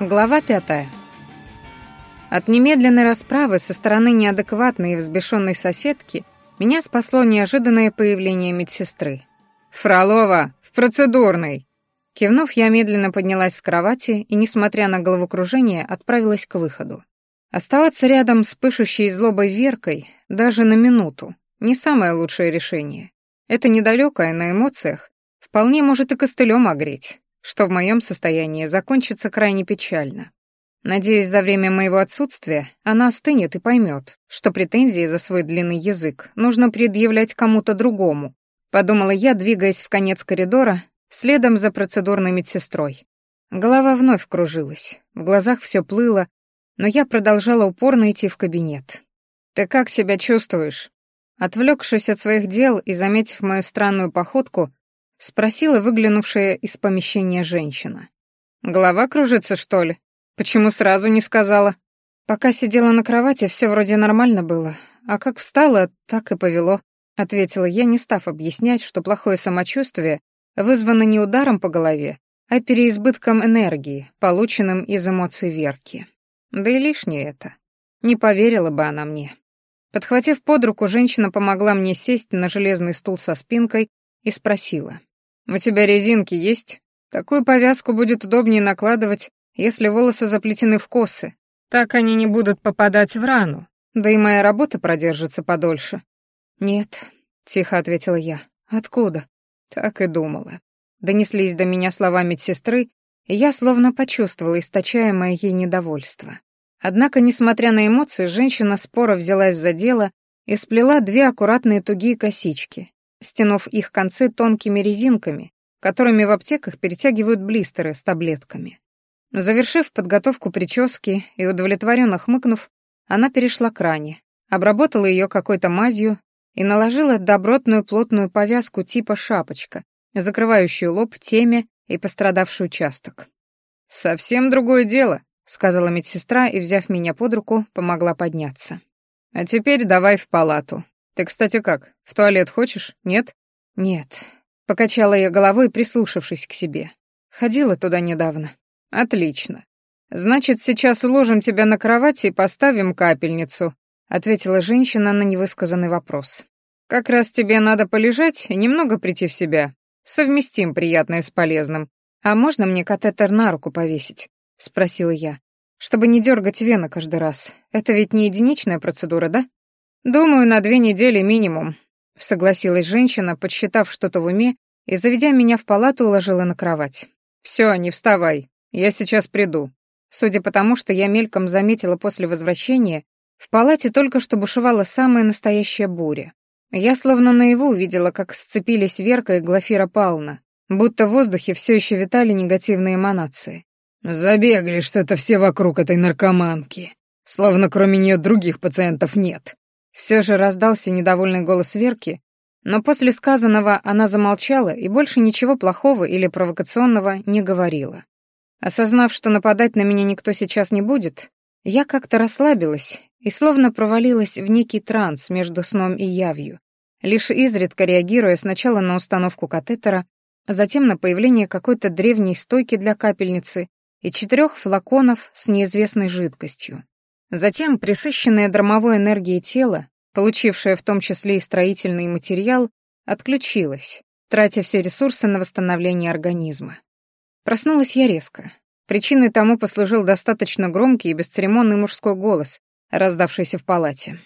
Глава пятая. От немедленной расправы со стороны неадекватной и взбешенной соседки меня спасло неожиданное появление медсестры. «Фролова, в процедурной!» Кивнув, я медленно поднялась с кровати и, несмотря на головокружение, отправилась к выходу. Оставаться рядом с пышущей злобой Веркой даже на минуту — не самое лучшее решение. Это недалекое на эмоциях вполне может и костылем огреть что в моем состоянии закончится крайне печально. Надеюсь, за время моего отсутствия она остынет и поймет, что претензии за свой длинный язык нужно предъявлять кому-то другому, подумала я, двигаясь в конец коридора, следом за процедурной медсестрой. Голова вновь кружилась, в глазах все плыло, но я продолжала упорно идти в кабинет. «Ты как себя чувствуешь?» Отвлекшись от своих дел и заметив мою странную походку, — спросила выглянувшая из помещения женщина. «Голова кружится, что ли? Почему сразу не сказала?» «Пока сидела на кровати, все вроде нормально было, а как встала, так и повело», — ответила я, не став объяснять, что плохое самочувствие вызвано не ударом по голове, а переизбытком энергии, полученным из эмоций Верки. Да и лишнее это. Не поверила бы она мне. Подхватив под руку, женщина помогла мне сесть на железный стул со спинкой и спросила. «У тебя резинки есть? Такую повязку будет удобнее накладывать, если волосы заплетены в косы. Так они не будут попадать в рану, да и моя работа продержится подольше». «Нет», — тихо ответила я. «Откуда?» Так и думала. Донеслись до меня слова медсестры, и я словно почувствовала источаемое ей недовольство. Однако, несмотря на эмоции, женщина споро взялась за дело и сплела две аккуратные тугие косички, стянув их концы тонкими резинками, которыми в аптеках перетягивают блистеры с таблетками. Завершив подготовку прически и удовлетворенно хмыкнув, она перешла к ране, обработала ее какой-то мазью и наложила добротную плотную повязку типа шапочка, закрывающую лоб, теме и пострадавший участок. «Совсем другое дело», — сказала медсестра и, взяв меня под руку, помогла подняться. «А теперь давай в палату. Ты, кстати, как, в туалет хочешь? Нет? Нет. Покачала я головой, прислушавшись к себе. Ходила туда недавно. Отлично. Значит, сейчас уложим тебя на кровать и поставим капельницу, ответила женщина на невысказанный вопрос. Как раз тебе надо полежать и немного прийти в себя. Совместим приятное с полезным. А можно мне катетер на руку повесить? спросила я. Чтобы не дергать вены каждый раз. Это ведь не единичная процедура, да? «Думаю, на две недели минимум», — согласилась женщина, подсчитав что-то в уме, и, заведя меня в палату, уложила на кровать. «Всё, не вставай, я сейчас приду». Судя по тому, что я мельком заметила после возвращения, в палате только что бушевала самая настоящая буря. Я словно наяву увидела, как сцепились Верка и Глафира Павловна, будто в воздухе все еще витали негативные эманации. «Забегали что-то все вокруг этой наркоманки, словно кроме нее других пациентов нет», все же раздался недовольный голос Верки, но после сказанного она замолчала и больше ничего плохого или провокационного не говорила. Осознав, что нападать на меня никто сейчас не будет, я как-то расслабилась и словно провалилась в некий транс между сном и явью, лишь изредка реагируя сначала на установку катетера, а затем на появление какой-то древней стойки для капельницы и четырех флаконов с неизвестной жидкостью. Затем присыщенное драмовой энергией тело, получившее в том числе и строительный материал, отключилось, тратя все ресурсы на восстановление организма. Проснулась я резко. Причиной тому послужил достаточно громкий и бесцеремонный мужской голос, раздавшийся в палате.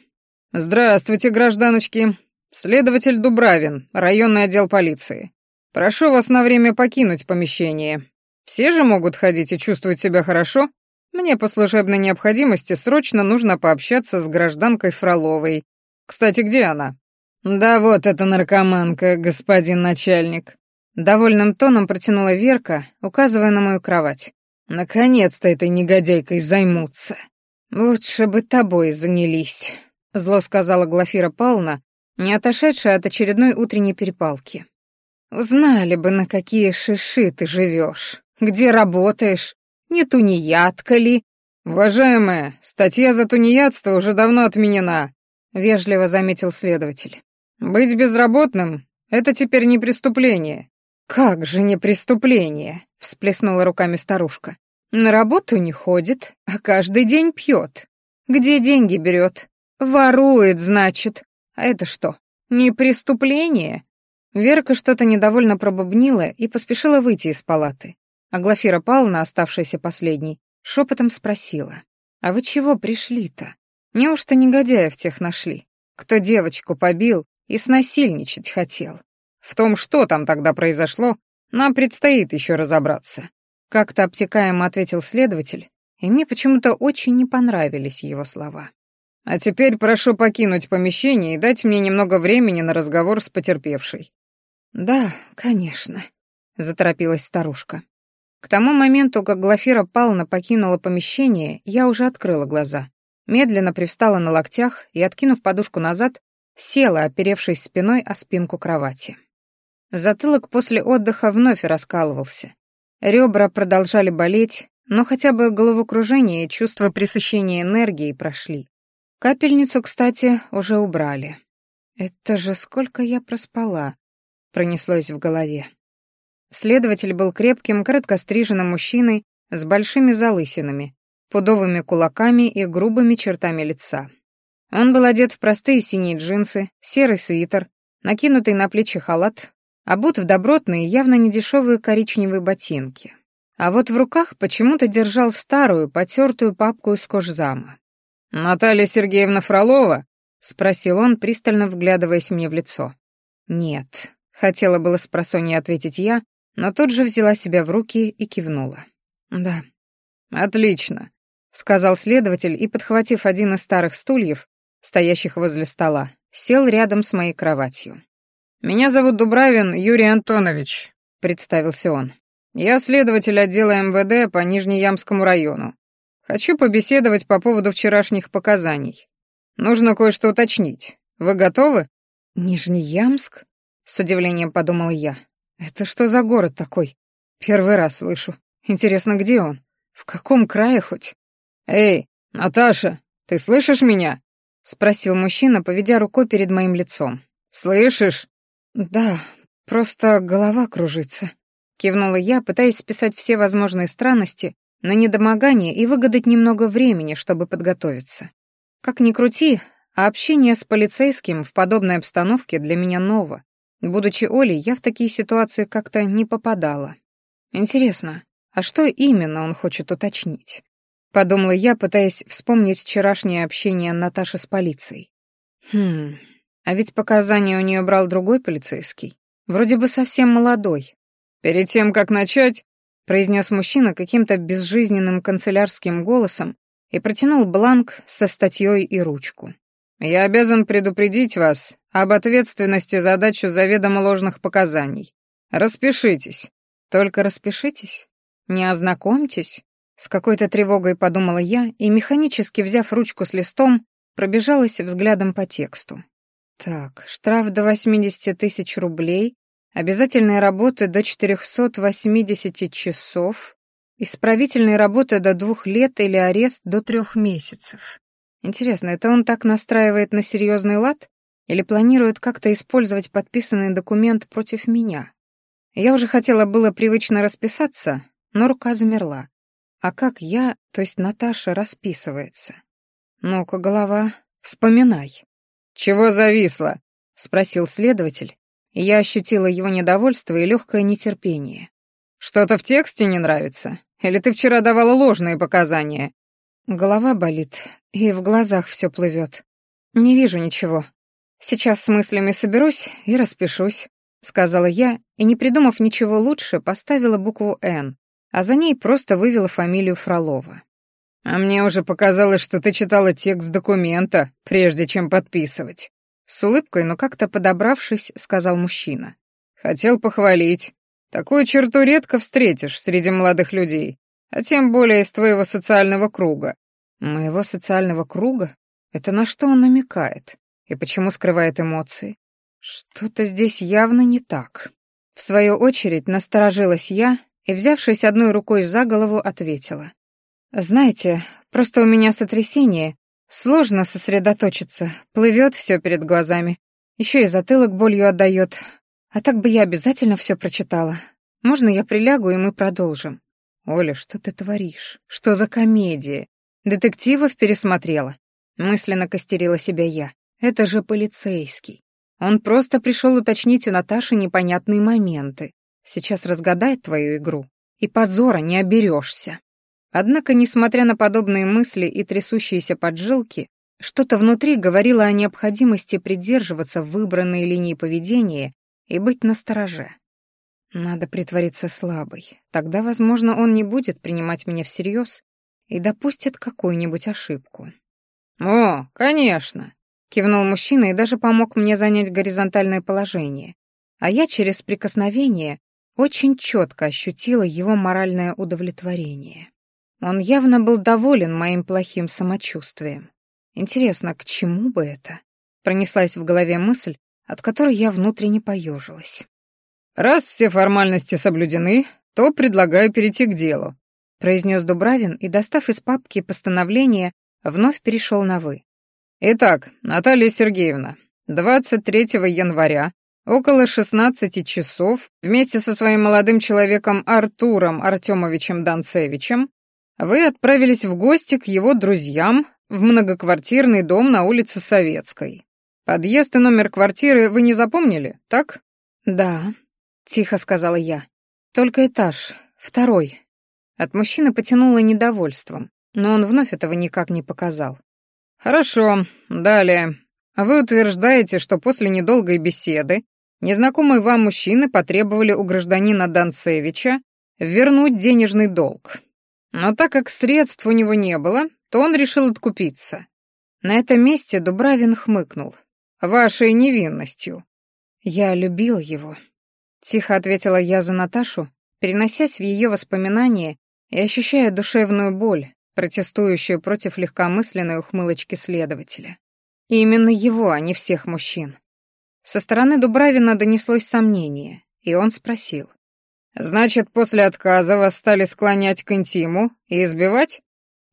«Здравствуйте, гражданочки. Следователь Дубравин, районный отдел полиции. Прошу вас на время покинуть помещение. Все же могут ходить и чувствовать себя хорошо?» Мне по служебной необходимости срочно нужно пообщаться с гражданкой Фроловой. Кстати, где она? Да вот эта наркоманка, господин начальник. Довольным тоном протянула Верка, указывая на мою кровать. Наконец-то этой негодяйкой займутся. Лучше бы тобой занялись, зло сказала Глафира Павловна, не отошедшая от очередной утренней перепалки. Узнали бы, на какие шиши ты живешь, где работаешь, не тунеядка ли?» «Уважаемая, статья за тунеядство уже давно отменена», — вежливо заметил следователь. «Быть безработным — это теперь не преступление». «Как же не преступление?» — всплеснула руками старушка. На работу не ходит, а каждый день пьет. Где деньги берет? Ворует, значит. А это что, не преступление? Верка что-то недовольно пробубнила и поспешила выйти из палаты. А Глафира Павловна, оставшаяся последней, шепотом спросила. «А вы чего пришли-то? Неужто негодяев тех нашли? Кто девочку побил и снасильничать хотел? В том, что там тогда произошло, нам предстоит еще разобраться. Как-то обтекаемо ответил следователь, и мне почему-то очень не понравились его слова. «А теперь прошу покинуть помещение и дать мне немного времени на разговор с потерпевшей». «Да, конечно», — заторопилась старушка. К тому моменту, как Глафира Павловна покинула помещение, я уже открыла глаза. Медленно привстала на локтях и, откинув подушку назад, села, оперевшись спиной о спинку кровати. Затылок после отдыха вновь раскалывался. Ребра продолжали болеть, но хотя бы головокружение и чувство пресыщения энергии прошли. Капельницу, кстати, уже убрали. «Это же сколько я проспала!» — пронеслось в голове. Следователь был крепким, короткостриженным мужчиной с большими залысинами, пудовыми кулаками и грубыми чертами лица. Он был одет в простые синие джинсы, серый свитер, накинутый на плечи халат, обут в добротные, явно недешевые коричневые ботинки. А вот в руках почему-то держал старую, потертую папку из кожзама. «Наталья Сергеевна Фролова?» — спросил он, пристально вглядываясь мне в лицо. «Нет», — хотела было с ответить я, но тут же взяла себя в руки и кивнула. «Да». «Отлично», — сказал следователь и, подхватив один из старых стульев, стоящих возле стола, сел рядом с моей кроватью. «Меня зовут Дубравин Юрий Антонович», — представился он. «Я следователь отдела МВД по Нижнеямскому району. Хочу побеседовать по поводу вчерашних показаний. Нужно кое-что уточнить. Вы готовы?» «Нижнеямск?» — с удивлением подумал я. «Это что за город такой? Первый раз слышу. Интересно, где он? В каком крае хоть?» «Эй, Наташа, ты слышишь меня?» — спросил мужчина, поведя рукой перед моим лицом. «Слышишь?» «Да, просто голова кружится», — кивнула я, пытаясь списать все возможные странности на недомогание и выгадать немного времени, чтобы подготовиться. Как ни крути, а общение с полицейским в подобной обстановке для меня ново. Будучи Олей, я в такие ситуации как-то не попадала. Интересно, а что именно он хочет уточнить? Подумала я, пытаясь вспомнить вчерашнее общение Наташи с полицией. Хм, а ведь показания у нее брал другой полицейский. Вроде бы совсем молодой. «Перед тем, как начать», — произнес мужчина каким-то безжизненным канцелярским голосом и протянул бланк со статьей и ручку. «Я обязан предупредить вас об ответственности за дачу заведомо ложных показаний. Распишитесь. Только распишитесь. Не ознакомьтесь». С какой-то тревогой подумала я и, механически взяв ручку с листом, пробежалась взглядом по тексту. Так, штраф до 80 тысяч рублей, обязательные работы до 480 часов, исправительные работы до двух лет или арест до трех месяцев. Интересно, это он так настраивает на серьезный лад или планирует как-то использовать подписанный документ против меня? Я уже хотела было привычно расписаться, но рука замерла. А как я, то есть Наташа, расписывается? Ну-ка, голова, вспоминай. «Чего зависло?» — спросил следователь, я ощутила его недовольство и легкое нетерпение. «Что-то в тексте не нравится? Или ты вчера давала ложные показания?» Голова болит, и в глазах все плывет. Не вижу ничего. Сейчас с мыслями соберусь и распишусь, сказала я, и, не придумав ничего лучше, поставила букву «Н», а за ней просто вывела фамилию Фролова. «А мне уже показалось, что ты читала текст документа, прежде чем подписывать». С улыбкой, но как-то подобравшись, сказал мужчина. «Хотел похвалить. Такую черту редко встретишь среди молодых людей, а тем более из твоего социального круга». «Моего социального круга? Это на что он намекает? И почему скрывает эмоции? Что-то здесь явно не так». В свою очередь насторожилась я и, взявшись одной рукой за голову, ответила. «Знаете, просто у меня сотрясение. Сложно сосредоточиться. Плывет все перед глазами. Еще и затылок болью отдает. А так бы я обязательно все прочитала. Можно я прилягу, и мы продолжим?» «Оля, что ты творишь? Что за комедия? Детективов пересмотрела?» Мысленно костерила себя я. «Это же полицейский. Он просто пришел уточнить у Наташи непонятные моменты. Сейчас разгадает твою игру, и позора не оберешься». Однако, несмотря на подобные мысли и трясущиеся поджилки, что-то внутри говорило о необходимости придерживаться выбранной линии поведения и быть настороже. Надо притвориться слабой. Тогда, возможно, он не будет принимать меня всерьез и допустит какую-нибудь ошибку. «О, конечно!» — кивнул мужчина и даже помог мне занять горизонтальное положение. А я через прикосновение очень четко ощутила его моральное удовлетворение. Он явно был доволен моим плохим самочувствием. Интересно, к чему бы это? Пронеслась в голове мысль, от которой я внутренне поежилась. «Раз все формальности соблюдены, то предлагаю перейти к делу», произнес Дубравин и, достав из папки постановление, вновь перешел на «вы». «Итак, Наталья Сергеевна, 23 января около 16 часов вместе со своим молодым человеком Артуром Артемовичем Данцевичем вы отправились в гости к его друзьям в многоквартирный дом на улице Советской. Подъезд и номер квартиры вы не запомнили, так? Да, — тихо сказала я. «Только этаж, второй». От мужчины потянуло недовольством, но он вновь этого никак не показал. «Хорошо, далее. Вы утверждаете, что после недолгой беседы незнакомые вам мужчины потребовали у гражданина Данцевича вернуть денежный долг. Но так как средств у него не было, то он решил откупиться. На этом месте Дубравин хмыкнул. Вашей невинностью. Я любил его, Тихо ответила я за Наташу, переносясь в ее воспоминания и ощущая душевную боль, протестующую против легкомысленной ухмылочки следователя. И именно его, а не всех мужчин. Со стороны Дубравина донеслось сомнение, и он спросил. «Значит, после отказа вас стали склонять к интиму и избивать?»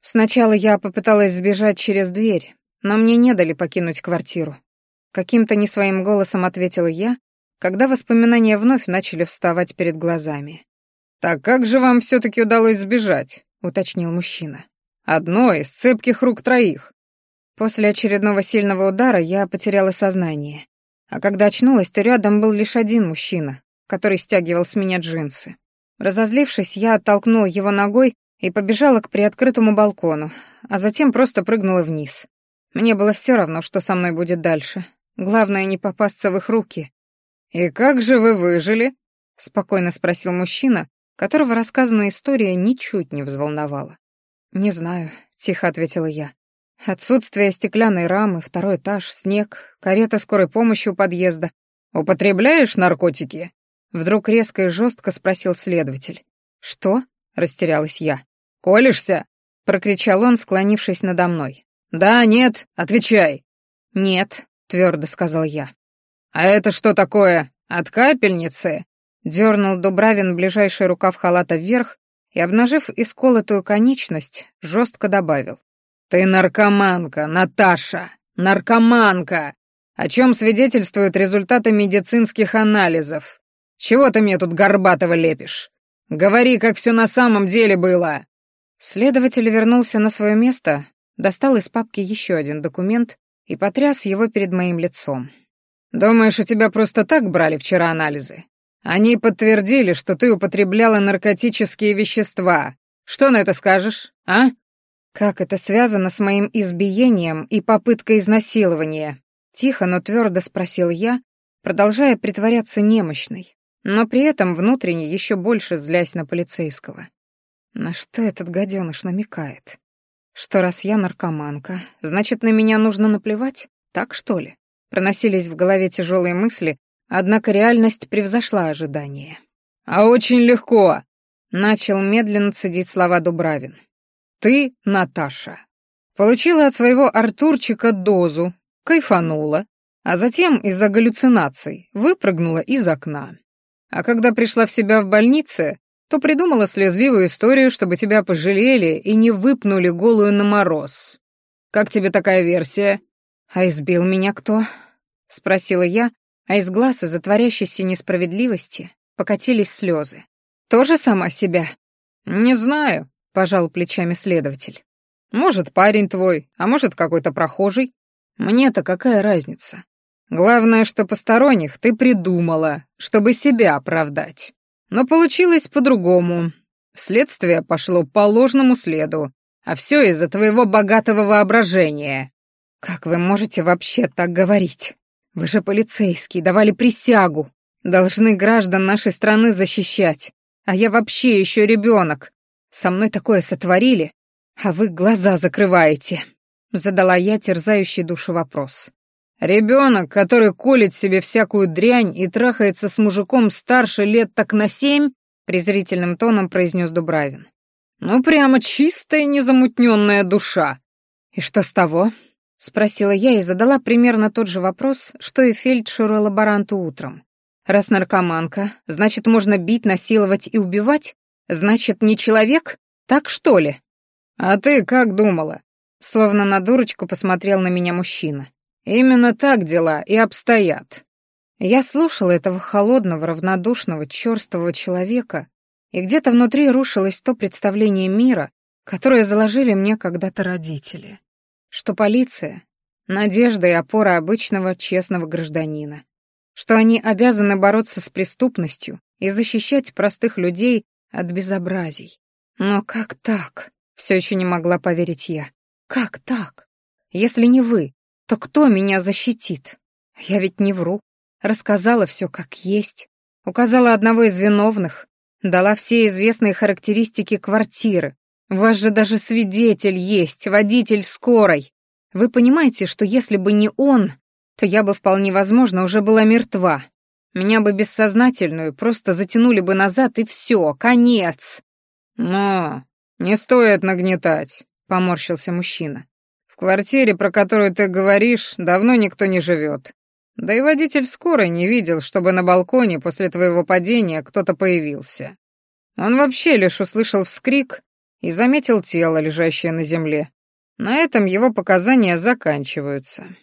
Сначала я попыталась сбежать через дверь, но мне не дали покинуть квартиру. Каким-то не своим голосом ответила я когда воспоминания вновь начали вставать перед глазами. «Так как же вам все-таки удалось сбежать?» — уточнил мужчина. «Одно из цепких рук троих». После очередного сильного удара я потеряла сознание. А когда очнулась, то рядом был лишь один мужчина, который стягивал с меня джинсы. Разозлившись, я оттолкнула его ногой и побежала к приоткрытому балкону, а затем просто прыгнула вниз. Мне было все равно, что со мной будет дальше. Главное не попасться в их руки, «И как же вы выжили?» — спокойно спросил мужчина, которого рассказанная история ничуть не взволновала. «Не знаю», — тихо ответила я. «Отсутствие стеклянной рамы, второй этаж, снег, карета скорой помощи у подъезда. Употребляешь наркотики?» Вдруг резко и жестко спросил следователь. «Что?» — растерялась я. «Колешься?» — прокричал он, склонившись надо мной. «Да, нет, отвечай». «Нет», — твердо сказал я. «А это что такое? От капельницы?» Дернул Дубравин ближайший рукав халата вверх и, обнажив исколотую конечность, жестко добавил. «Ты наркоманка, Наташа! Наркоманка! О чем свидетельствуют результаты медицинских анализов? Чего ты мне тут горбатого лепишь? Говори, как все на самом деле было!» Следователь вернулся на свое место, достал из папки еще один документ и потряс его перед моим лицом. «Думаешь, у тебя просто так брали вчера анализы? Они подтвердили, что ты употребляла наркотические вещества. Что на это скажешь, а?» «Как это связано с моим избиением и попыткой изнасилования?» Тихо, но твердо спросил я, продолжая притворяться немощной, но при этом внутренне еще больше злясь на полицейского. На что этот гаденыш намекает? Что раз я наркоманка, значит, на меня нужно наплевать? Так что ли? Проносились в голове тяжелые мысли, однако реальность превзошла ожидания. «А очень легко!» — начал медленно цедить слова Дубравин. «Ты, Наташа, получила от своего Артурчика дозу, кайфанула, а затем из-за галлюцинаций выпрыгнула из окна. А когда пришла в себя в больнице, то придумала слезливую историю, чтобы тебя пожалели и не выпнули голую на мороз. Как тебе такая версия? А избил меня кто? — спросила я, а из глаз из-за творящейся несправедливости покатились слезы. «Тоже сама себя?» «Не знаю», — пожал плечами следователь. «Может, парень твой, а может, какой-то прохожий. Мне-то какая разница? Главное, что посторонних ты придумала, чтобы себя оправдать. Но получилось по-другому. Следствие пошло по ложному следу, а все из-за твоего богатого воображения. Как вы можете вообще так говорить? Вы же полицейский, давали присягу. Должны граждан нашей страны защищать. А я вообще еще ребенок. Со мной такое сотворили, а вы глаза закрываете. Задала я терзающий душу вопрос. Ребенок, который колет себе всякую дрянь и трахается с мужиком старше лет так на семь, презрительным тоном произнес Дубравин. Ну, прямо чистая незамутненная душа. И что с того? Спросила я и задала примерно тот же вопрос, что и фельдшеру лаборанту утром. Раз наркоманка, значит, можно бить, насиловать и убивать? Значит, не человек? Так что ли? А ты как думала? Словно на дурочку посмотрел на меня мужчина. Именно так дела и обстоят. Я слушала этого холодного, равнодушного, черствого человека, и где-то внутри рушилось то представление мира, которое заложили мне когда-то родители. Что полиция — надежда и опора обычного честного гражданина. Что они обязаны бороться с преступностью и защищать простых людей от безобразий. Но как так? Все еще не могла поверить я. Как так? Если не вы, то кто меня защитит? Я ведь не вру. Рассказала все как есть. Указала одного из виновных. Дала все известные характеристики квартиры. Вас же даже свидетель есть, водитель скорой. Вы понимаете, что если бы не он, то я бы вполне возможно уже была мертва. Меня бы бессознательную просто затянули бы назад, и все, конец. Но не стоит нагнетать, поморщился мужчина. В квартире, про которую ты говоришь, давно никто не живет. Да и водитель скорой не видел, чтобы на балконе после твоего падения кто-то появился. Он вообще лишь услышал вскрик и заметил тело, лежащее на земле. На этом его показания заканчиваются.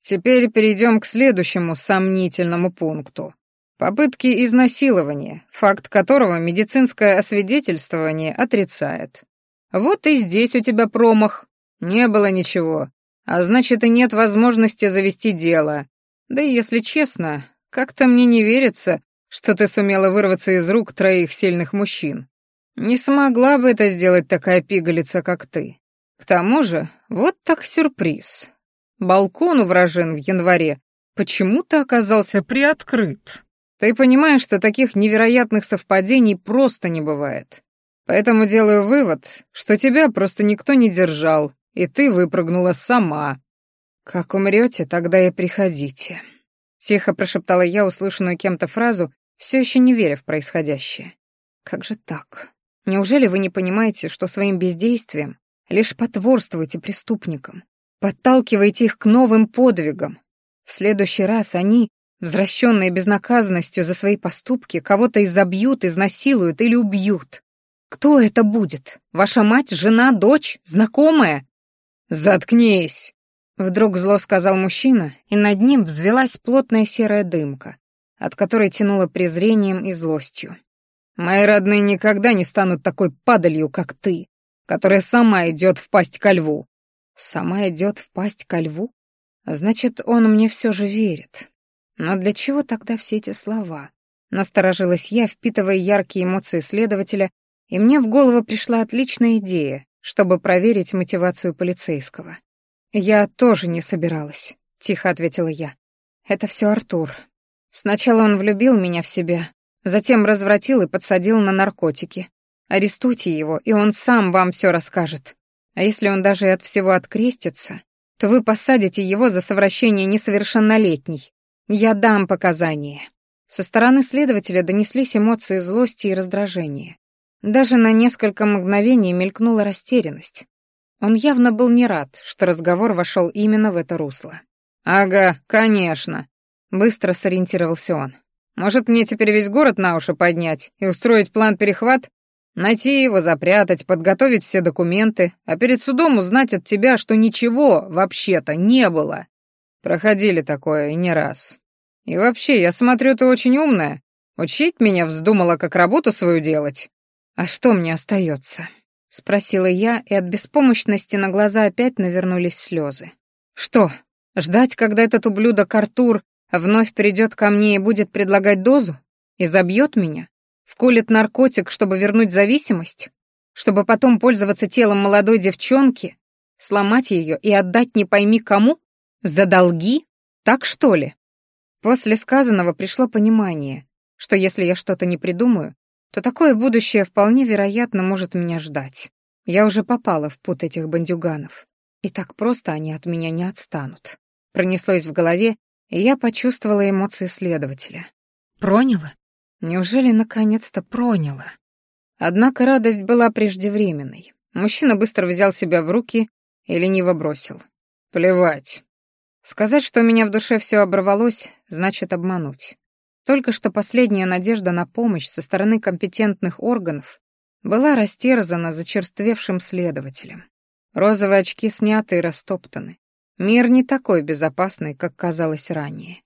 Теперь перейдем к следующему сомнительному пункту. Попытки изнасилования, факт которого медицинское освидетельствование отрицает. Вот и здесь у тебя промах. Не было ничего. А значит, и нет возможности завести дело. Да и если честно, как-то мне не верится, что ты сумела вырваться из рук троих сильных мужчин. Не смогла бы это сделать такая пигалица, как ты. К тому же, вот так сюрприз. Балкон у вражин в январе почему-то оказался приоткрыт. Ты понимаешь, что таких невероятных совпадений просто не бывает. Поэтому делаю вывод, что тебя просто никто не держал, и ты выпрыгнула сама. Как умрете, тогда и приходите. Тихо прошептала я услышанную кем-то фразу, все еще не веря в происходящее. Как же так? Неужели вы не понимаете, что своим бездействием лишь потворствуете преступникам, подталкиваете их к новым подвигам? В следующий раз они, Возвращенные безнаказанностью за свои поступки, кого-то изобьют, изнасилуют или убьют. Кто это будет? Ваша мать, жена, дочь, знакомая? Заткнись! Вдруг зло сказал мужчина, и над ним взвелась плотная серая дымка, от которой тянуло презрением и злостью. Мои родные никогда не станут такой падалью, как ты, которая сама идет в пасть ко льву. Сама идет в пасть ко льву? Значит, он мне все же верит. Но для чего тогда все эти слова? Насторожилась я, впитывая яркие эмоции следователя, и мне в голову пришла отличная идея, чтобы проверить мотивацию полицейского. «Я тоже не собиралась», — тихо ответила я. «Это все Артур. Сначала он влюбил меня в себя, затем развратил и подсадил на наркотики. Арестуйте его, и он сам вам все расскажет. А если он даже от всего открестится, то вы посадите его за совращение несовершеннолетней. «Я дам показания». Со стороны следователя донеслись эмоции злости и раздражения. Даже на несколько мгновений мелькнула растерянность. Он явно был не рад, что разговор вошел именно в это русло. «Ага, конечно», — быстро сориентировался он. «Может, мне теперь весь город на уши поднять и устроить план-перехват? Найти его, запрятать, подготовить все документы, а перед судом узнать от тебя, что ничего вообще-то не было. Проходили такое и не раз. И вообще, я смотрю, ты очень умная. Учить меня вздумала, как работу свою делать. «А что мне остается? спросила я, и от беспомощности на глаза опять навернулись слезы. «Что, ждать, когда этот ублюдок Артур вновь придет ко мне и будет предлагать дозу? И забьет меня? Вколет наркотик, чтобы вернуть зависимость? Чтобы потом пользоваться телом молодой девчонки, сломать ее и отдать не пойми кому? За долги? Так что ли?» После сказанного пришло понимание, что если я что-то не придумаю, то такое будущее вполне вероятно может меня ждать. Я уже попала в пут этих бандюганов, и так просто они от меня не отстанут. Пронеслось в голове, и я почувствовала эмоции следователя. Проняла? Неужели наконец-то проняла? Однако радость была преждевременной. Мужчина быстро взял себя в руки и лениво бросил. «Плевать». Сказать, что у меня в душе все оборвалось, значит обмануть. Только что последняя надежда на помощь со стороны компетентных органов была растерзана зачерствевшим следователем. Розовые очки сняты и растоптаны. Мир не такой безопасный, как казалось ранее.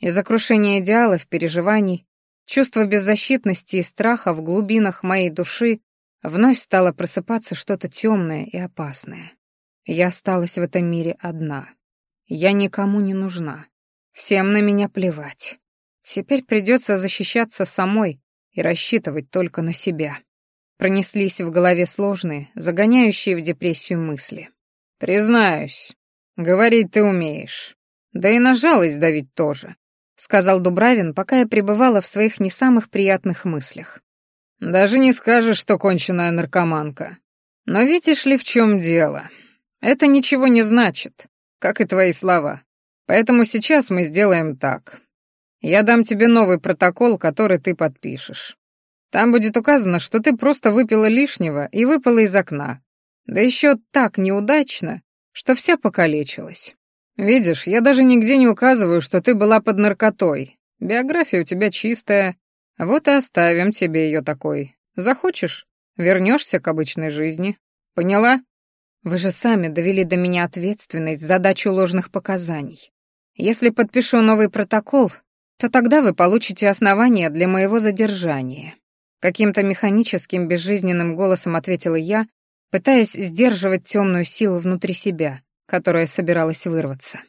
Из-за крушения идеалов, переживаний, чувства беззащитности и страха в глубинах моей души вновь стало просыпаться что-то темное и опасное. Я осталась в этом мире одна. Я никому не нужна. Всем на меня плевать. Теперь придется защищаться самой и рассчитывать только на себя. Пронеслись в голове сложные, загоняющие в депрессию мысли. «Признаюсь, говорить ты умеешь. Да и на жалость давить тоже», — сказал Дубравин, пока я пребывала в своих не самых приятных мыслях. «Даже не скажешь, что конченая наркоманка. Но видишь ли, в чем дело? Это ничего не значит, как и твои слова. Поэтому сейчас мы сделаем так. Я дам тебе новый протокол, который ты подпишешь. Там будет указано, что ты просто выпила лишнего и выпала из окна. Да еще так неудачно, что вся покалечилась. Видишь, я даже нигде не указываю, что ты была под наркотой. Биография у тебя чистая. Вот и оставим тебе ее такой. Захочешь, вернешься к обычной жизни. Поняла? Вы же сами довели до меня ответственность за дачу ложных показаний. Если подпишу новый протокол, то тогда вы получите основания для моего задержания. Каким-то механическим безжизненным голосом ответила я, пытаясь сдерживать темную силу внутри себя, которая собиралась вырваться.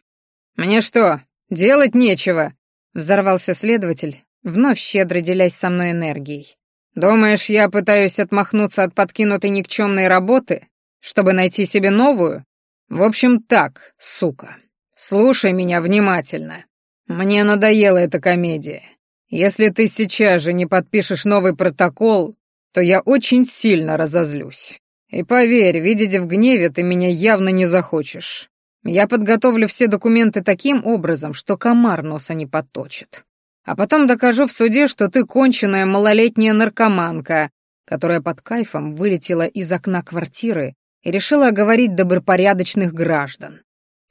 «Мне что, делать нечего?» — взорвался следователь, вновь щедро делясь со мной энергией. «Думаешь, я пытаюсь отмахнуться от подкинутой никчемной работы, чтобы найти себе новую? В общем, так, сука. Слушай меня внимательно. «Мне надоела эта комедия. Если ты сейчас же не подпишешь новый протокол, то я очень сильно разозлюсь. И поверь, видеть в гневе ты меня явно не захочешь. Я подготовлю все документы таким образом, что комар носа не подточит. А потом докажу в суде, что ты конченая малолетняя наркоманка, которая под кайфом вылетела из окна квартиры и решила оговорить добропорядочных граждан,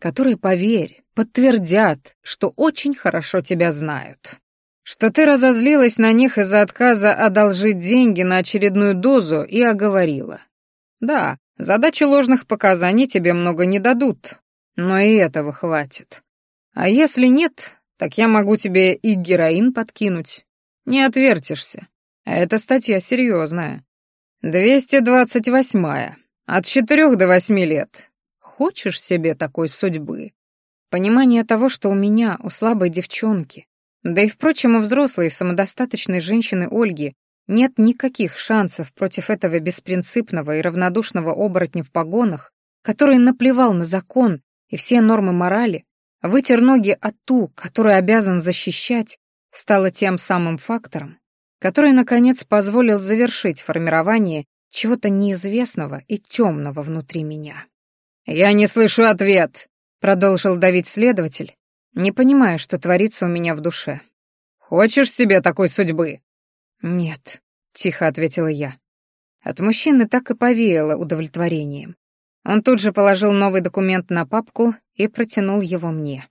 которые, поверь, подтвердят, что очень хорошо тебя знают. Что ты разозлилась на них из-за отказа одолжить деньги на очередную дозу и оговорила. Да, задачи ложных показаний тебе много не дадут, но и этого хватит. А если нет, так я могу тебе и героин подкинуть. Не отвертишься. А эта статья серьезная. 228-я. От четырех до восьми лет. Хочешь себе такой судьбы? Понимание того, что у меня, у слабой девчонки, да и, впрочем, у взрослой самодостаточной женщины Ольги нет никаких шансов против этого беспринципного и равнодушного оборотня в погонах, который наплевал на закон и все нормы морали, вытер ноги от ту, которую обязан защищать, стало тем самым фактором, который, наконец, позволил завершить формирование чего-то неизвестного и темного внутри меня. «Я не слышу ответ!» Продолжил давить следователь, не понимая, что творится у меня в душе. «Хочешь себе такой судьбы?» «Нет», — тихо ответила я. От мужчины так и повеяло удовлетворением. Он тут же положил новый документ на папку и протянул его мне.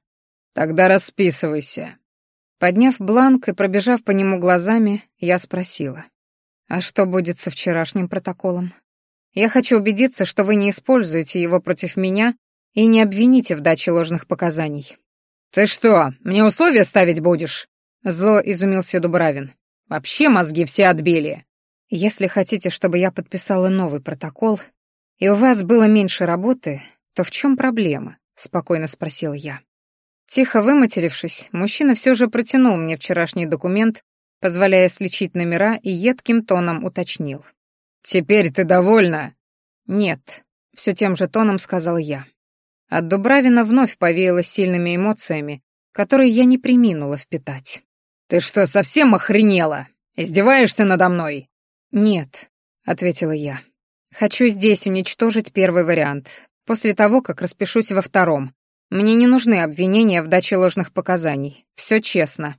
«Тогда расписывайся». Подняв бланк и пробежав по нему глазами, я спросила. «А что будет со вчерашним протоколом? Я хочу убедиться, что вы не используете его против меня и не обвините в даче ложных показаний». «Ты что, мне условия ставить будешь?» Зло изумился Дубравин. «Вообще мозги все отбили. Если хотите, чтобы я подписала новый протокол, и у вас было меньше работы, то в чем проблема? спокойно спросил я. Тихо выматерившись, мужчина все же протянул мне вчерашний документ, позволяя сличить номера и едким тоном уточнил. «Теперь ты довольна?» «Нет», — все тем же тоном сказал я. От Дубравина вновь повеяло сильными эмоциями, которые я не приминула впитать. «Ты что, совсем охренела? Издеваешься надо мной?» «Нет», — ответила я. «Хочу здесь уничтожить первый вариант, после того, как распишусь во втором. Мне не нужны обвинения в даче ложных показаний. Все честно».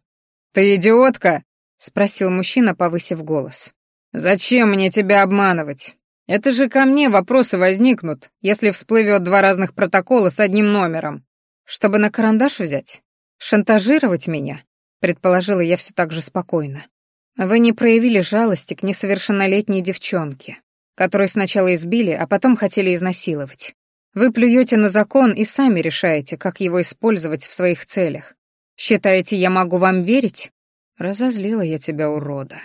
«Ты идиотка?» — спросил мужчина, повысив голос. «Зачем мне тебя обманывать? Это же ко мне вопросы возникнут, если всплывет два разных протокола с одним номером. Чтобы на карандаш взять? Шантажировать меня?» — предположила я все так же спокойно. Вы не проявили жалости к несовершеннолетней девчонке, которую сначала избили, а потом хотели изнасиловать. Вы плюете на закон и сами решаете, как его использовать в своих целях. Считаете, я могу вам верить? Разозлила я тебя, урода.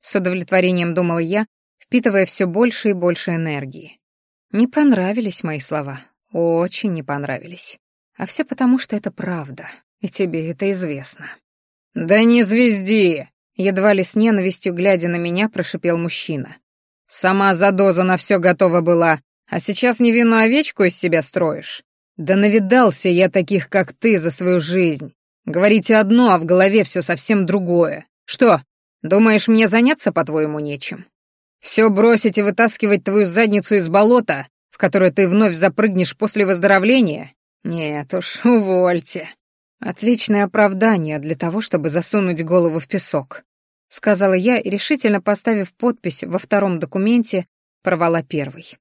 С удовлетворением думала я, впитывая все больше и больше энергии. Не понравились мои слова. Очень не понравились. А все потому, что это правда, и тебе это известно. «Да не звезди!» Едва ли с ненавистью, глядя на меня, прошипел мужчина. «Сама за дозу на все готова была, а сейчас невинную овечку из себя строишь? Да навидался я таких, как ты, за свою жизнь. Говорите одно, а в голове все совсем другое. Что, думаешь, мне заняться, по-твоему, нечем? Все бросить и вытаскивать твою задницу из болота, в которое ты вновь запрыгнешь после выздоровления? Нет уж, увольте. Отличное оправдание для того, чтобы засунуть голову в песок, сказала я решительно поставив подпись во втором документе, порвала первый.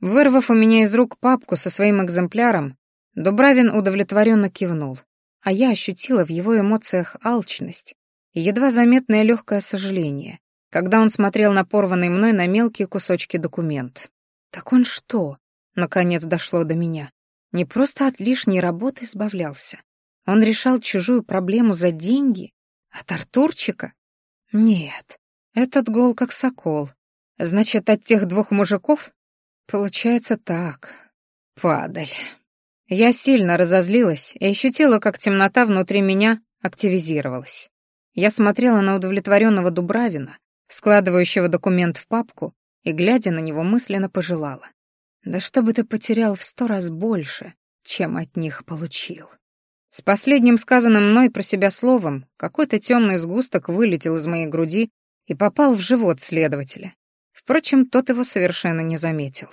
Вырвав у меня из рук папку со своим экземпляром, Дубравин удовлетворенно кивнул, а я ощутила в его эмоциях алчность и едва заметное легкое сожаление, когда он смотрел на порванный мной на мелкие кусочки документ. Так он что? Наконец дошло до меня. Не просто от лишней работы избавлялся, он решал чужую проблему за деньги? От Артурчика? Нет, этот гол как сокол. Значит, от тех двух мужиков? Получается так. Падаль. Я сильно разозлилась и ощутила, как темнота внутри меня активизировалась. Я смотрела на удовлетворенного Дубравина, складывающего документ в папку, и, глядя на него, мысленно пожелала. Да чтобы ты потерял в сто раз больше, чем от них получил. С последним сказанным мной про себя словом какой-то темный сгусток вылетел из моей груди и попал в живот следователя. Впрочем, тот его совершенно не заметил.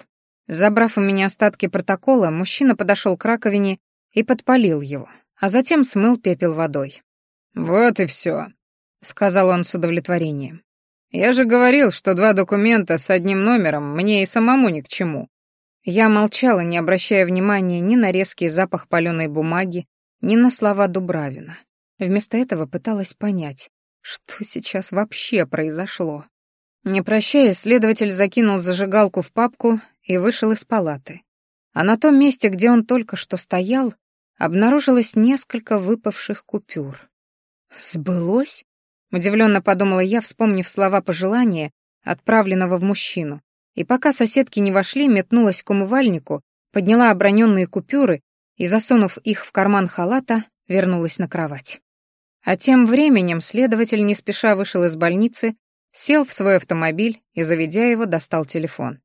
Забрав у меня остатки протокола, мужчина подошел к раковине и подпалил его, а затем смыл пепел водой. «Вот и все», — сказал он с удовлетворением. «Я же говорил, что два документа с одним номером мне и самому ни к чему». Я молчала, не обращая внимания ни на резкий запах паленой бумаги, ни на слова Дубравина. Вместо этого пыталась понять, что сейчас вообще произошло. Не прощаясь, следователь закинул зажигалку в папку и вышел из палаты. А на том месте, где он только что стоял, обнаружилось несколько выпавших купюр. «Сбылось?» — удивленно подумала я, вспомнив слова пожелания, отправленного в мужчину. И пока соседки не вошли, метнулась к умывальнику, подняла оброненные купюры и, засунув их в карман халата, вернулась на кровать. А тем временем следователь не спеша вышел из больницы, сел в свой автомобиль и, заведя его, достал телефон.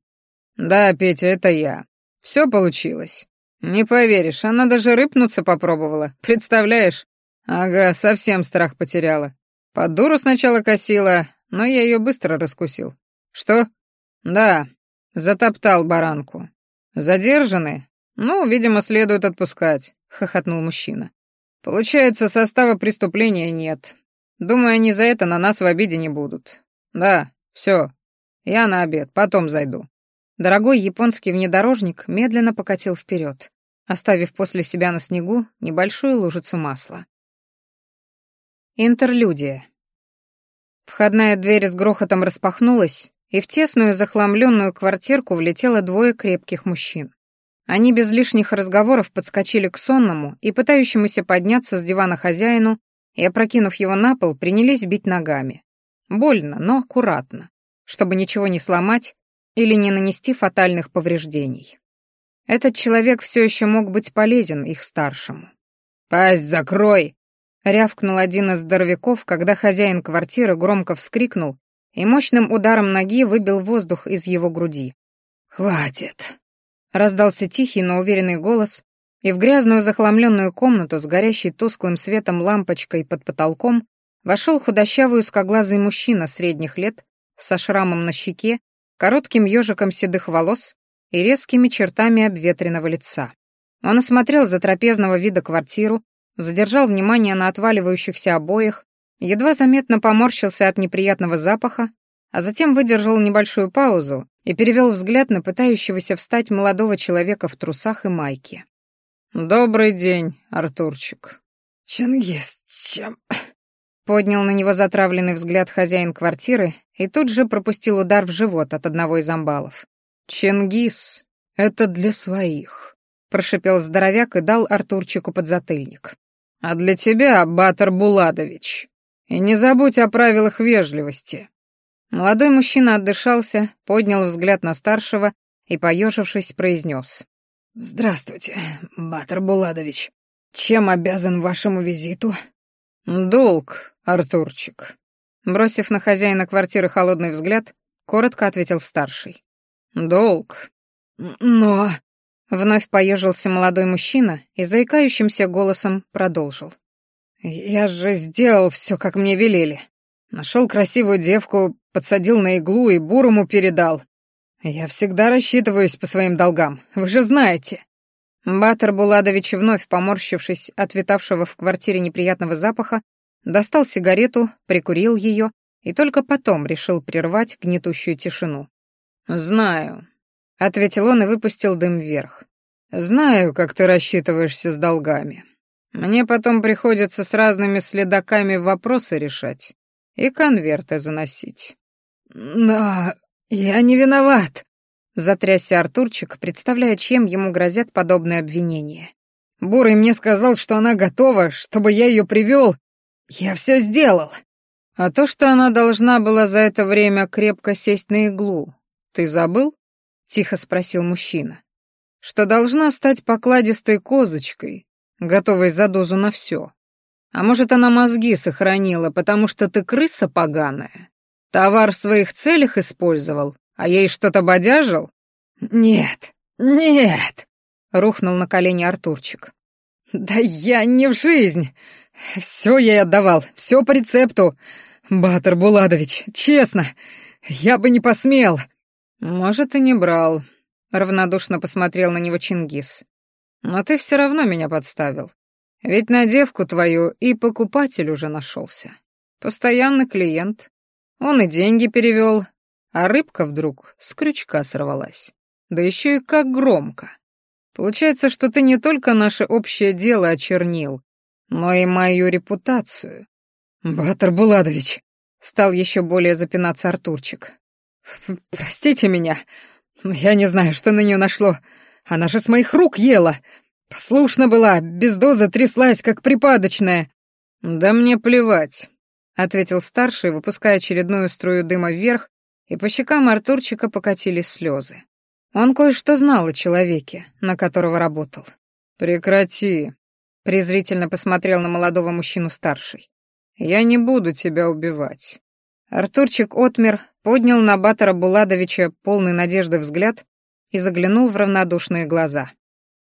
«Да, Петя, это я. Все получилось. Не поверишь, она даже рыпнуться попробовала, представляешь? Ага, совсем страх потеряла. Под дуру сначала косила, но я ее быстро раскусил. Что? Да, затоптал баранку. Задержаны? «Ну, видимо, следует отпускать», — хохотнул мужчина. «Получается, состава преступления нет. Думаю, они за это на нас в обиде не будут. Да, все. Я на обед, потом зайду». Дорогой японский внедорожник медленно покатил вперед, оставив после себя на снегу небольшую лужицу масла. Интерлюдия. Входная дверь с грохотом распахнулась, и в тесную захламленную квартирку влетело двое крепких мужчин. Они без лишних разговоров подскочили к сонному и пытающемуся подняться с дивана хозяину и, опрокинув его на пол, принялись бить ногами. Больно, но аккуратно. чтобы ничего не сломать или не нанести фатальных повреждений. Этот человек все еще мог быть полезен их старшему. «Пасть закрой!» — рявкнул один из здоровяков, когда хозяин квартиры громко вскрикнул и мощным ударом ноги выбил воздух из его груди. «Хватит!» — раздался тихий, но уверенный голос, и в грязную захламленную комнату с горящей тусклым светом лампочкой под потолком вошел худощавый узкоглазый мужчина средних лет со шрамом на щеке, коротким ежиком седых волос и резкими чертами обветренного лица. Он осмотрел за трапезного вида квартиру, задержал внимание на отваливающихся обоях, едва заметно поморщился от неприятного запаха, а затем выдержал небольшую паузу и перевел взгляд на пытающегося встать молодого человека в трусах и майке. «Добрый день, Артурчик». «Чингис, чем...» Поднял на него затравленный взгляд хозяин квартиры и тут же пропустил удар в живот от одного из амбалов. «Чингис, это для своих», — прошипел здоровяк и дал Артурчику подзатыльник. «А для тебя, Батар Буладович. И не забудь о правилах вежливости». Молодой мужчина отдышался, поднял взгляд на старшего и, поежившись, произнес. «Здравствуйте, Батар Буладович. Чем обязан вашему визиту?» «Долг, Артурчик». Бросив на хозяина квартиры холодный взгляд, коротко ответил старший. «Долг». «Но...» Вновь поежился молодой мужчина и заикающимся голосом продолжил. «Я же сделал все, как мне велели. Нашел красивую девку, подсадил на иглу и бурому передал. Я всегда рассчитываюсь по своим долгам, вы же знаете». Батер Буладович, вновь поморщившись от витавшего в квартире неприятного запаха, достал сигарету, прикурил ее и только потом решил прервать гнетущую тишину. «Знаю», — ответил он и выпустил дым вверх. «Знаю, как ты рассчитываешься с долгами. Мне потом приходится с разными следаками вопросы решать и конверты заносить». «Но я не виноват», Затрясся Артурчик, представляя, чем ему грозят подобные обвинения. «Бурый мне сказал, что она готова, чтобы я ее привел. Я все сделал». «А то, что она должна была за это время крепко сесть на иглу, ты забыл?» — тихо спросил мужчина. «Что должна стать покладистой козочкой, готовой за дозу на все. А может, она мозги сохранила, потому что ты крыса поганая? Товар в своих целях использовал, а ей что-то бодяжил? Нет, нет, рухнул на колени Артурчик. Да я не в жизнь. Все ей отдавал, все по рецепту. Батар Буладович, честно, я бы не посмел. Может, и не брал. Равнодушно посмотрел на него Чингис. Но ты все равно меня подставил. Ведь на девку твою и покупатель уже нашелся. Постоянный клиент. Он и деньги перевел, а рыбка вдруг с крючка сорвалась. Да еще и как громко. Получается, что ты не только наше общее дело очернил, но и мою репутацию. Батар Буладович, стал еще более запинаться Артурчик. Простите меня. Я не знаю, что на нее нашло. Она же с моих рук ела. Послушна была, без дозы тряслась, как припадочная. Да мне плевать, ответил старший, выпуская очередную струю дыма вверх и по щекам Артурчика покатились слезы. Он кое-что знал о человеке, на которого работал. «Прекрати», — презрительно посмотрел на молодого мужчину старший. «Я не буду тебя убивать». Артурчик отмер, поднял на Батора Буладовича полный надежды взгляд и заглянул в равнодушные глаза.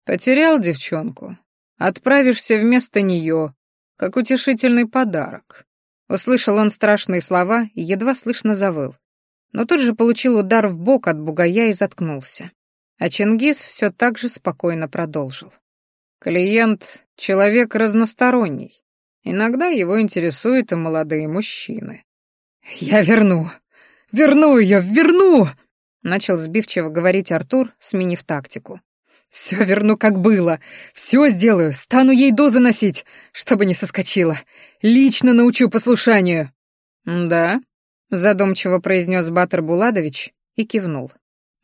«Потерял девчонку? Отправишься вместо нее, как утешительный подарок». Услышал он страшные слова и едва слышно завыл но тут же получил удар в бок от бугая и заткнулся. А Чингис все так же спокойно продолжил. Клиент — человек разносторонний. Иногда его интересуют и молодые мужчины. «Я верну! Верну ее! Верну!» Начал сбивчиво говорить Артур, сменив тактику. «Все верну, как было. Все сделаю. Стану ей дозы носить, чтобы не соскочила. Лично научу послушанию». «Да?» задумчиво произнес Батыр Буладович и кивнул.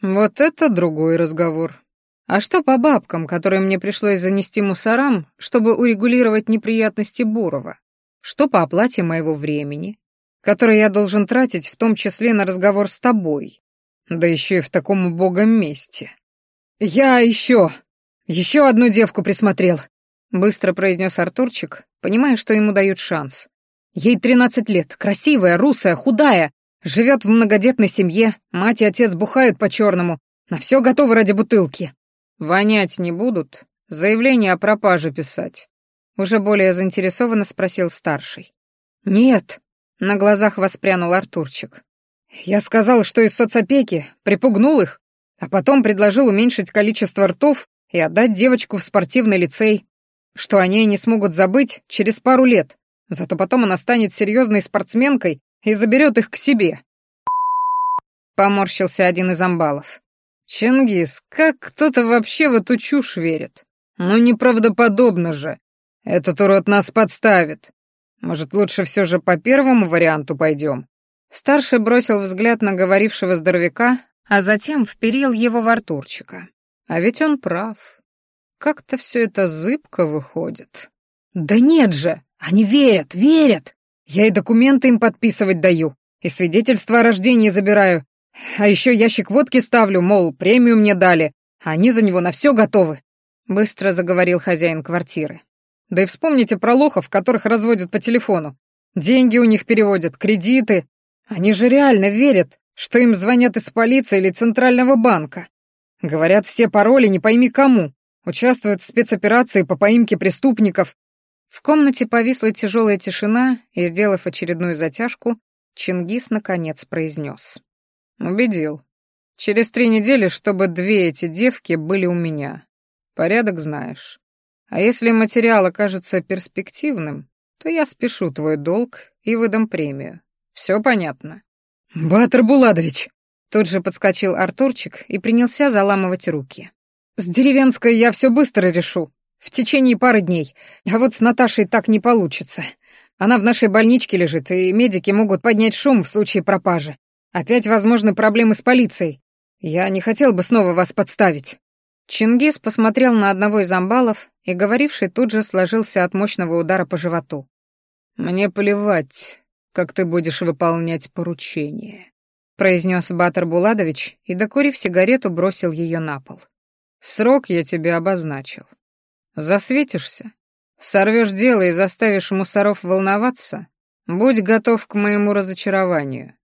Вот это другой разговор. А что по бабкам, которые мне пришлось занести мусорам, чтобы урегулировать неприятности Бурова? Что по оплате моего времени? который я должен тратить в том числе на разговор с тобой, да еще и в таком убогом месте. Я еще, еще одну девку присмотрел, быстро произнес Артурчик, понимая, что ему дают шанс. Ей тринадцать лет, красивая, русая, худая, живет в многодетной семье, мать и отец бухают по-черному, на все готовы ради бутылки. Вонять не будут, заявление о пропаже писать. Уже более заинтересованно спросил старший. «Нет», — на глазах воспрянул Артурчик. «Я сказал, что из соцопеки, припугнул их, а потом предложил уменьшить количество ртов и отдать девочку в спортивный лицей, что они не смогут забыть через пару лет, зато потом она станет серьезной спортсменкой и заберет их к себе». Поморщился один из амбалов. «Чингис, как кто-то вообще в эту чушь верит? Ну неправдоподобно же. Этот урод нас подставит. Может, лучше все же по первому варианту пойдем?» Старший бросил взгляд на говорившего здоровяка, а затем вперил его в Артурчика. А ведь он прав. Как-то все это зыбко выходит. «Да нет же! Они верят, верят! Я и документы им подписывать даю, и свидетельство о рождении забираю, а еще ящик водки ставлю, мол, премию мне дали, а они за него на все готовы», — быстро заговорил хозяин квартиры. «Да и вспомните про лохов, которых разводят по телефону. Деньги у них переводят, кредиты. Они же реально верят, что им звонят из полиции или Центрального банка. Говорят все пароли не пойми кому, участвуют в спецоперации по поимке преступников». В комнате повисла тяжелая тишина, и, сделав очередную затяжку, Чингис наконец произнес. Убедил. Через три недели, чтобы две эти девки были у меня. Порядок знаешь. А если материал окажется перспективным, то я спешу твой долг и выдам премию. Все понятно? Батр Буладович! Тут же подскочил Артурчик и принялся заламывать руки. С деревенской я все быстро решу. В течение пары дней. А вот с Наташей так не получится. Она в нашей больничке лежит, и медики могут поднять шум в случае пропажи. Опять возможны проблемы с полицией. Я не хотел бы снова вас подставить». Чингис посмотрел на одного из амбалов, и говоривший тут же сложился от мощного удара по животу. «Мне плевать, как ты будешь выполнять поручение», — произнес Батар Буладович и, докурив сигарету, бросил ее на пол. «Срок я тебе обозначил. Засветишься, сорвешь дело и заставишь мусоров волноваться, будь готов к моему разочарованию.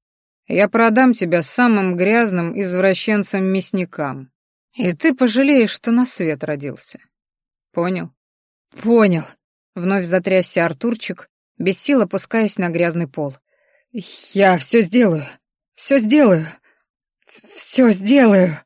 Я продам тебя самым грязным извращенцам-мясникам. И ты пожалеешь, что на свет родился. Понял? Понял. Вновь затрясся Артурчик, без сил опускаясь на грязный пол. Я все сделаю. Все сделаю. Все сделаю.